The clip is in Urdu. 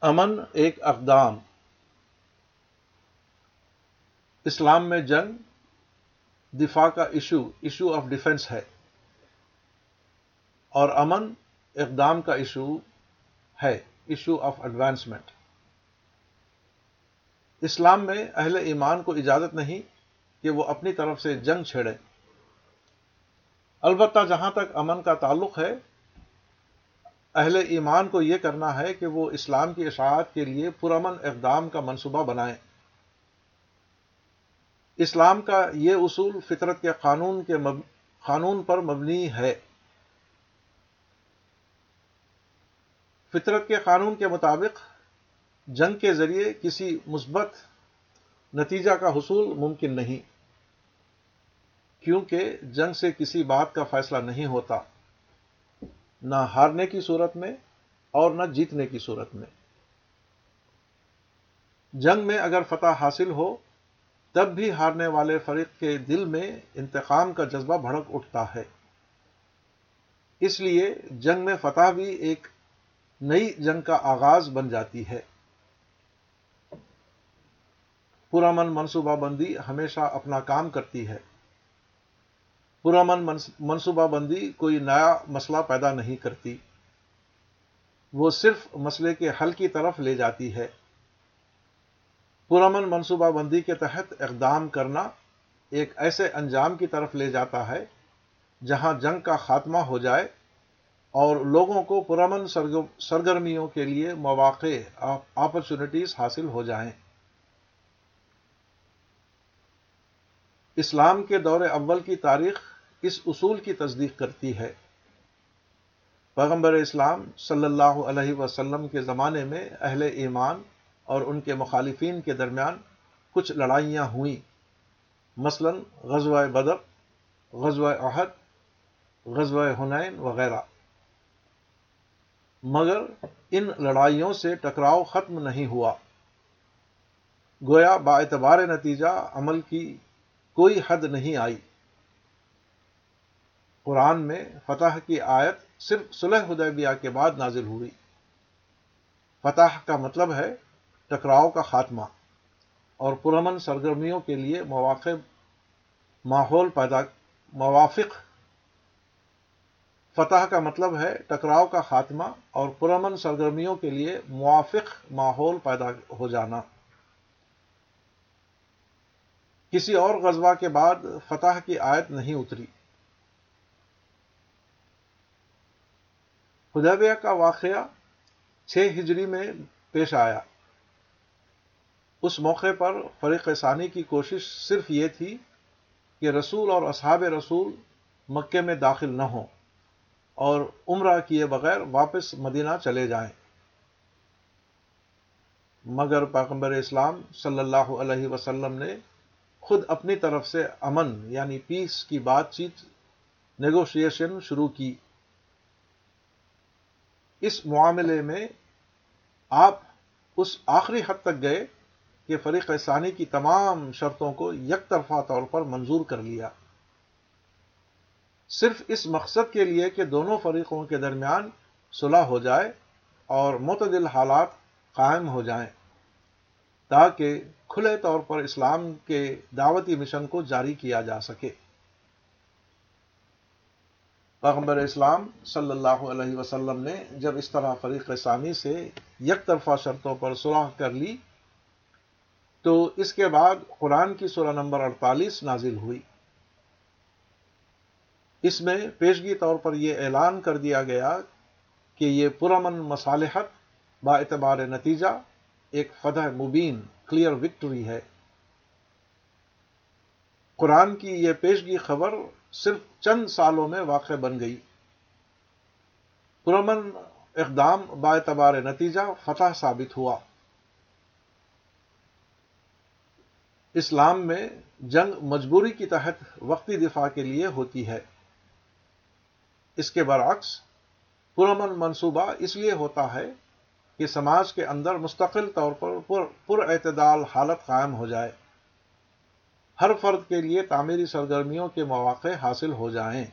امن ایک اقدام۔ اسلام میں جنگ، دفاع کا ایشو ایشو آف ڈیفنس ہے۔ اور امن اقدام کا ایشو ہے ایشو آف ایڈوانسمنٹ اسلام میں اہل ایمان کو اجازت نہیں کہ وہ اپنی طرف سے جنگ چھیڑے البتہ جہاں تک امن کا تعلق ہے اہل ایمان کو یہ کرنا ہے کہ وہ اسلام کی اشاعت کے لیے پرامن اقدام کا منصوبہ بنائیں۔ اسلام کا یہ اصول فطرت کے قانون کے مب... قانون پر مبنی ہے۔ فطرت کے قانون کے مطابق جنگ کے ذریعے کسی مثبت نتیجہ کا حصول ممکن نہیں، کیونکہ جنگ سے کسی بات کا فیصلہ نہیں ہوتا۔ نہ ہارنے کی صورت میں اور نہ جیتنے کی صورت میں۔ جنگ میں اگر فتح حاصل ہو، تب بھی ہارنے والے فریق کے دل میں انتقام کا جذبہ بھڑک اٹھتا ہے۔ اس لیے جنگ میں فتح بھی ایک نئی جنگ کا آغاز بن جاتی ہے۔ پرامن منصوبہ بندی ہمیشہ اپنا کام کرتی ہے۔ پرامن منصوبہ بندی کوئی نیا مسئلہ پیدا نہیں کرتی۔ وہ صرف مسئلے کے حل کی طرف لے جاتی ہے۔ پرامن منصوبہ بندی کے تحت اقدام کرنا ایک ایسے انجام کی طرف لے جاتا ہے جہاں جنگ کا خاتمہ ہو جائے اور لوگوں کو پرامن سرگرمیوں کے لیے مواقع اپرچونٹیز حاصل ہو جائیں۔ اسلام کے دور اول کی تاریخ اس اصول کی تصدیق کرتی ہے۔ پیغمبر اسلام صلی اللہ علیہ وسلم کے زمانے میں اہل ایمان اور ان کے مخالفین کے درمیان کچھ لڑائیاں ہوئیں۔ مثلا غزوہ بدر، غزوہ عہد غزوہ حنین وغیرہ۔ مگر ان لڑائیوں سے ٹکراؤ ختم نہیں ہوا۔ گویا با اعتبار نتیجہ عمل کی کوئی حد نہیں آئی۔ قرآن میں فتح کی آیت صرف صلح حدیبیہ کے بعد نازل ہوئی فتح کا مطلب ہے ٹکراؤ کا خاتمہ اور پرامن سرگرمیوں کے لیے مواقع، ماحول پیدا، موافق۔ فتح کا مطلب ہے ٹکراؤ کا خاتمہ اور پرامن سرگرمیوں کے لیے موافق ماحول پیدا ہو جانا۔ کسی اور غزوہ کے بعد فتح کی آیت نہیں اتری۔ خدیبیہ کا واقعہ چھ ہجری میں پیش آیا۔ اس موقع پر فریق ثانی کی کوشش صرف یہ تھی کہ رسول اور اصحاب رسول مکے میں داخل نہ ہوں اور عمرہ کیے بغیر واپس مدینہ چلے جائیں۔ مگر پیغمبر اسلام صلی اللہ علیہ وسلم نے خود اپنی طرف سے امن یعنی پیس کی بات چیت نیگوشیشن شروع کی۔ اس معاملے میں آپ اس آخری حد تک گئے کہ فریق ثانی کی تمام شرطوں کو یک طرفہ طور پر منظور کر لیا۔ صرف اس مقصد کے لیے کہ دونوں فریقوں کے درمیان صلح ہو جائے اور متدل حالات قائم ہو جائیں۔ تاکہ کھلے طور پر اسلام کے دعوتی مشن کو جاری کیا جا سکے۔ پیغمبر اسلام صلی اللہ علیہ وسلم نے جب اس طرح فریق ثانی سے یک طرفہ شرطوں پر صلح کر لی، تو اس کے بعد قرآن کی سورہ نمبر اڑتالیس نازل ہوئی۔ اس میں پیشگی طور پر یہ اعلان کر دیا گیا کہ یہ پرامن مصالحت با اعتبار نتیجہ ایک فتح مبین کلیئر وکٹری ہے۔ قرآن کی یہ پیشگی خبر صرف چند سالوں میں واقع بن گئی۔ پرامن اقدام با نتیجہ فتح ثابت ہوا۔ اسلام میں جنگ مجبوری کی تحت وقتی دفاع کے لیے ہوتی ہے۔ اس کے برعکس، پرامن منصوبہ اس لیے ہوتا ہے کہ سماج کے اندر مستقل طور پر پر اعتدال حالت قائم ہو جائے۔ ہر فرد کے لیے تعمیری سرگرمیوں کے مواقع حاصل ہو جائیں۔